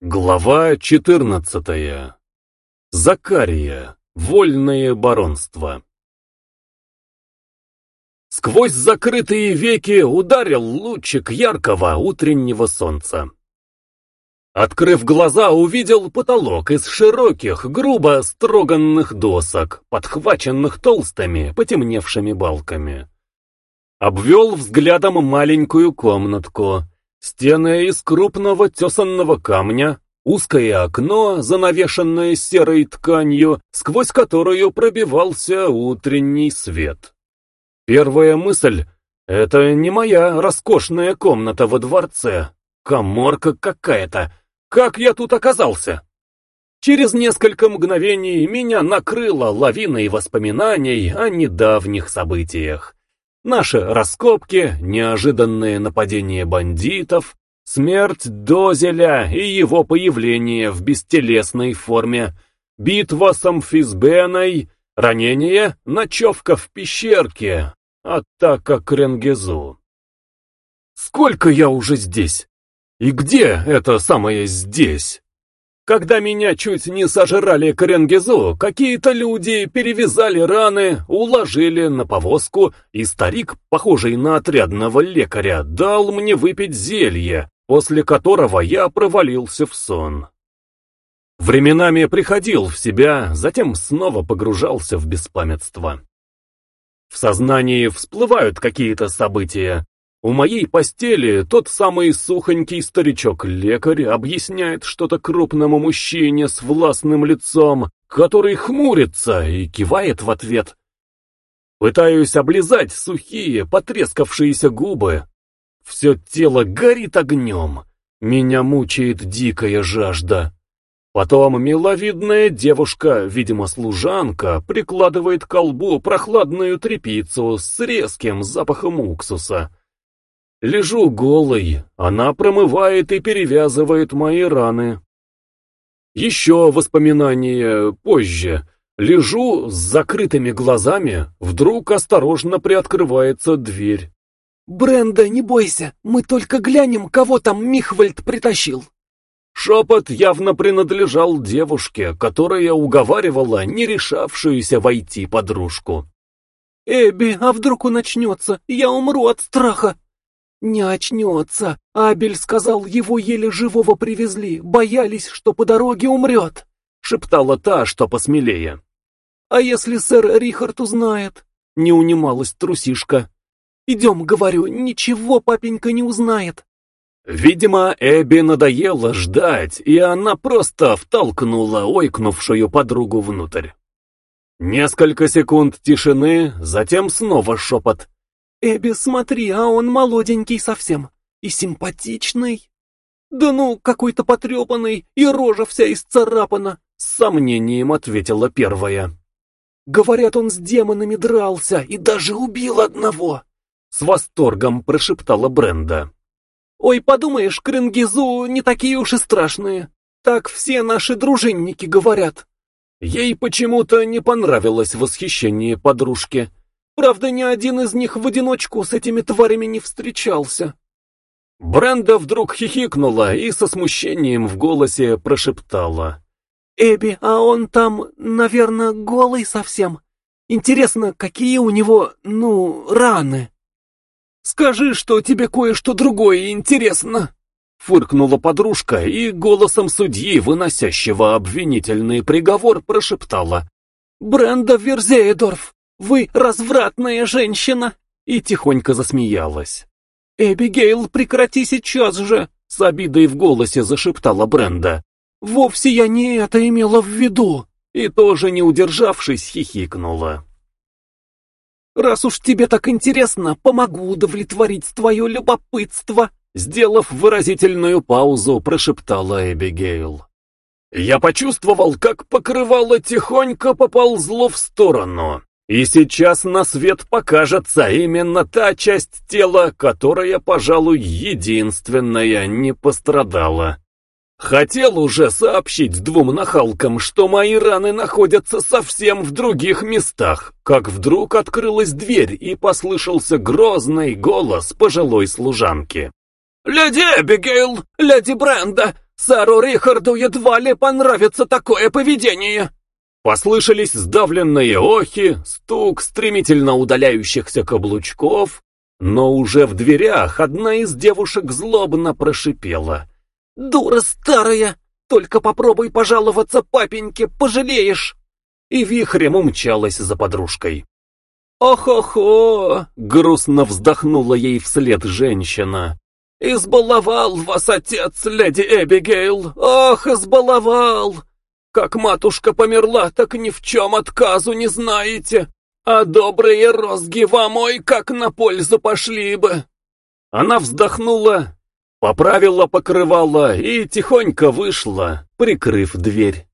Глава 14. Закария. Вольное баронство. Сквозь закрытые веки ударил лучик яркого утреннего солнца. Открыв глаза, увидел потолок из широких, грубо строганных досок, подхваченных толстыми, потемневшими балками. Обвел взглядом маленькую комнатку — Стены из крупного тесанного камня, узкое окно, занавешенное серой тканью, сквозь которую пробивался утренний свет. Первая мысль — это не моя роскошная комната во дворце, коморка какая-то. Как я тут оказался? Через несколько мгновений меня накрыло лавиной воспоминаний о недавних событиях. Наши раскопки, неожиданные нападения бандитов, смерть Дозеля и его появление в бестелесной форме, битва с Амфисбеной, ранение, ночевка в пещерке, атака к Ренгезу. Сколько я уже здесь? И где это самое «здесь»? Когда меня чуть не сожрали Коренгизу, какие-то люди перевязали раны, уложили на повозку, и старик, похожий на отрядного лекаря, дал мне выпить зелье, после которого я провалился в сон. Временами приходил в себя, затем снова погружался в беспамятство. В сознании всплывают какие-то события, у моей постели тот самый сухонький старичок-лекарь объясняет что-то крупному мужчине с властным лицом, который хмурится и кивает в ответ. Пытаюсь облизать сухие, потрескавшиеся губы. Все тело горит огнем. Меня мучает дикая жажда. Потом миловидная девушка, видимо служанка, прикладывает к колбу прохладную тряпицу с резким запахом уксуса. Лежу голый, она промывает и перевязывает мои раны. Еще воспоминания позже. Лежу с закрытыми глазами, вдруг осторожно приоткрывается дверь. «Бренда, не бойся, мы только глянем, кого там Михвальд притащил». Шепот явно принадлежал девушке, которая уговаривала не решавшуюся войти подружку. «Эбби, а вдруг он начнется? Я умру от страха!» «Не очнется. Абель сказал, его еле живого привезли, боялись, что по дороге умрет», — шептала та, что посмелее. «А если сэр Рихард узнает?» — не унималась трусишка. «Идем, говорю, ничего папенька не узнает». Видимо, Эбби надоело ждать, и она просто втолкнула ойкнувшую подругу внутрь. Несколько секунд тишины, затем снова шепот. «Эбби, смотри, а он молоденький совсем. И симпатичный. Да ну, какой-то потрепанный, и рожа вся исцарапана», — с сомнением ответила первая. «Говорят, он с демонами дрался и даже убил одного», — с восторгом прошептала Бренда. «Ой, подумаешь, Кренгизу не такие уж и страшные. Так все наши дружинники говорят». Ей почему-то не понравилось восхищение подружки. Правда, ни один из них в одиночку с этими тварями не встречался. Бренда вдруг хихикнула и со смущением в голосе прошептала. «Эбби, а он там, наверное, голый совсем. Интересно, какие у него, ну, раны?» «Скажи, что тебе кое-что другое интересно!» Фыркнула подружка и голосом судьи, выносящего обвинительный приговор, прошептала. «Бренда Верзеедорф, вы развратная женщина!» И тихонько засмеялась. «Эбигейл, прекрати сейчас же!» С обидой в голосе зашептала Бренда. «Вовсе я не это имела в виду!» И тоже не удержавшись, хихикнула. «Раз уж тебе так интересно, помогу удовлетворить твое любопытство!» Сделав выразительную паузу, прошептала Эбигейл. Я почувствовал, как покрывало тихонько поползло в сторону. И сейчас на свет покажется именно та часть тела, которая, пожалуй, единственная не пострадала. Хотел уже сообщить двум нахалкам, что мои раны находятся совсем в других местах, как вдруг открылась дверь и послышался грозный голос пожилой служанки. «Леди Эбигейл! Леди Бренда! Сэру Рихарду едва ли понравится такое поведение!» Послышались сдавленные охи, стук стремительно удаляющихся каблучков, но уже в дверях одна из девушек злобно прошипела. «Дура старая! Только попробуй пожаловаться папеньке, пожалеешь!» И вихрем умчалась за подружкой. «Ох-охо!» — грустно вздохнула ей вслед женщина. «Избаловал вас отец, леди Эбигейл! Ох, избаловал! Как матушка померла, так ни в чем отказу не знаете, а добрые розги вам, ой, как на пользу пошли бы!» Она вздохнула, поправила покрывало и тихонько вышла, прикрыв дверь.